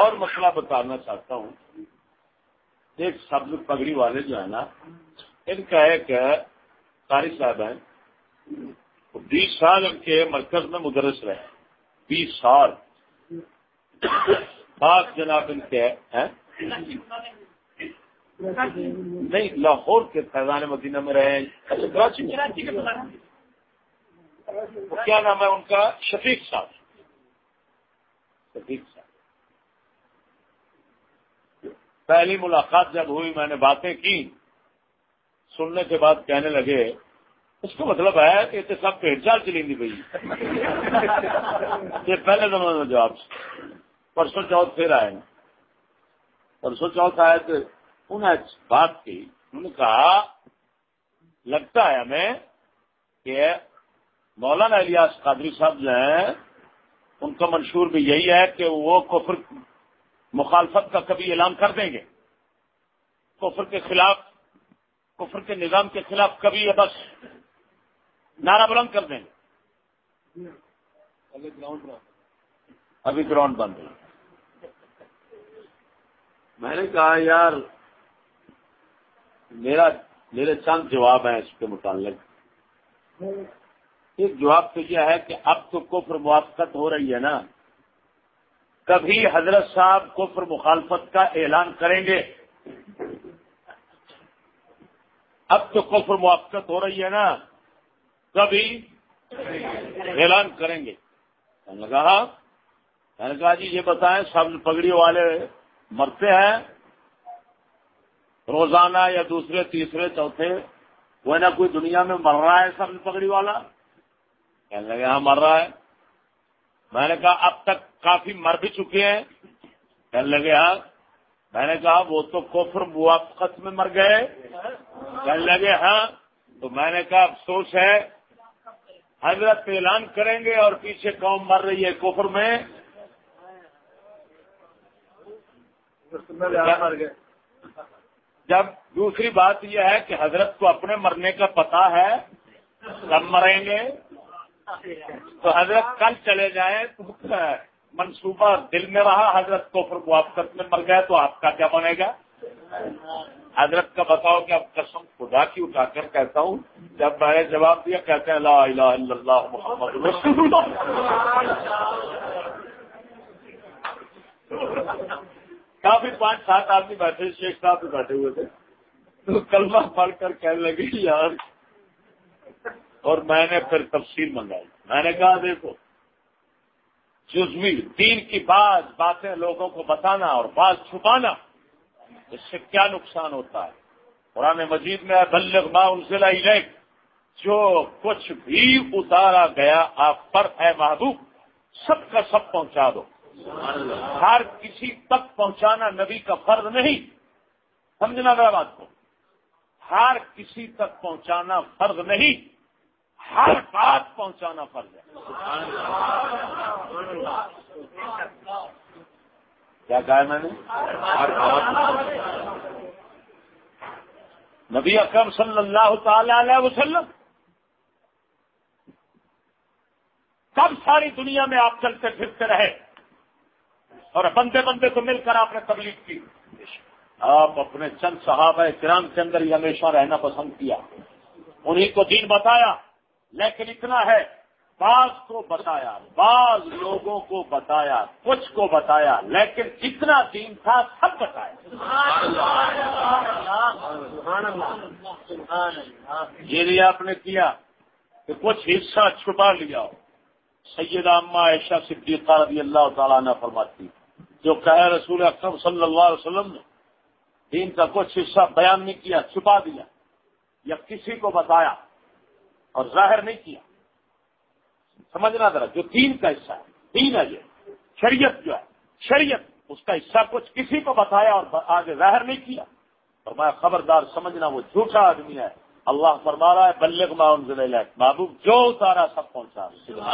اور مسئلہ بتانا چاہتا ہوں۔ ایک سبز پگڑی والے جو ہے نا، ان کا ایک قاری صاحب ہیں۔ بیس سال ان کے مرکز میں مدرس رہے بیس سال۔ پاک جناب ان کے ہیں۔ نہیں، لاہور کے فیضان مدینہ میں رہے کیا نام ہے ان کا؟ شفیق صاحب۔ شفیق صاحب۔ پہلی ملاقات جب ہوئی، میں نے باتیں کی، سننے کے بعد کہنے لگے، اس کا مطلب ہے کہ اتنے سب پیٹ چال چلیں گی بھائی یہ پہلے زمانے میں جواب پرسوں چوتھ پھر آئے۔ پرسوں چوتھ آئے تو انہیں بات کی۔ انہوں نے کہا، لگتا ہے ہمیں کہ مولانا الیاس قادری صاحب جو ہیں، ان کا منشور بھی یہی ہے کہ وہ کفر مخالفت کا کبھی اعلان کر دیں گے۔ کفر کے خلاف، کفر کے نظام کے خلاف کبھی یہ بس نعرہ بلند کر دیں۔ گے ابھی گراؤنڈ بند ہے۔ میں نے کہا یار، میرا، میرے چند جواب ہیں اس کے متعلق۔ ایک جواب تو یہ ہے کہ اب تو کفر موافقت ہو رہی ہے نا۔ کبھی حضرت صاحب کفر مخالفت کا اعلان کریں گے۔ اب تو کفر موافقت ہو رہی ہے نا۔ کبھی اعلان کریں گے۔ نے کہا، میں نے کہا جی یہ بتائیں سب پگڑی والے مرتے ہیں۔ روزانہ یا دوسرے، تیسرے، چوتھے وہ نہ کوئی دنیا میں مر رہا ہے سب پگڑی والا۔ کہنے لگے ہاں مر رہا ہے۔ میں نے کہا، اب تک کافی مر بھی چکے ہیں۔ کہنے لگے ہاں۔ میں نے کہا، وہ تو کوفر موافقت میں مر گئے۔ کہنے لگے ہاں۔ تو میں نے کہا، افسوس ہے۔ حضرت اعلان کریں گے اور پیچھے قوم مر رہی ہے کوفر میں۔ جب دوسری بات یہ ہے کہ حضرت کو اپنے مرنے کا پتا ہے کب مریں گے۔ تو حضرت کل چلے جائیں تو منصوبہ دل میں رہا، حضرت کو پھر موافقت میں مر گئے تو آپ کا کیا بنے گا؟ حضرت کا بتاؤ کہ اب قسم خدا کی اٹھا کر کہتا ہوں، جب میں نے جواب دیا، کہتے ہیں، لا الہ الا اللہ محمد رسول کافی پانچ، سات آدمی بیٹھے، شیخ صاحب بھی بیٹھے ہوئے تھے۔ تو کلمہ پڑھ کر کہنے لگے، یار اور میں نے پھر تفصیل منگائی۔ میں نے کہا، دیکھو، جزوی، دین کی بعض باتیں لوگوں کو بتانا اور بعض چھپانا، اس سے کیا نقصان ہوتا ہے؟ قرآن مجید میں بلغ ما انزل الیک، جو کچھ بھی اتارا گیا، آپ پر ہے محبوب، سب کا سب پہنچا دو۔ ہر کسی تک پہنچانا نبی کا فرض نہیں۔ سمجھنا میرا بات کو۔ ہر کسی تک پہنچانا فرض نہیں۔ ہر بات پہنچانا فرض ہے۔ کیا کہا میں نے؟ نبی اکرم صلی اللہ تعالی علیہ وسلم۔ کب ساری دنیا میں آپ چلتے پھرتے رہے۔ اور بندے بندے کو مل کر آپ نے تبلیغ کی۔ آپ اپنے چند صحابہ کرام کے اندر ہی ہمیشہ رہنا پسند کیا۔ انہیں کو دین بتایا۔ لیکن اتنا ہے، بعض کو بتایا، بعض لوگوں کو بتایا، کچھ کو بتایا، لیکن اتنا دین تھا سب بتایا۔ یہ آپ نے کیا کہ کچھ حصہ چھپا لیا۔ سید عامہ عائشہ صدیقہ رضی اللہ تعالیٰ نے فرماتی، جو کہے رسول اکرم صلی اللہ علیہ وسلم نے، دین کا کچھ حصہ بیان نہیں کیا، چھپا دیا یا کسی کو بتایا۔ اور ظاہر نہیں کیا۔ سمجھنا ذرا، جو دین کا حصہ ہے، دین ہے یہ۔ شریعت جو ہے، شریعت، اس کا حصہ کچھ کسی کو بتایا اور آگے ظاہر نہیں کیا۔ اور میں خبردار، سمجھنا وہ جھوٹا آدمی ہے۔ اللہ فرما رہا ہے، بلغ معاون محبوب جو اتارا سب پہنچا۔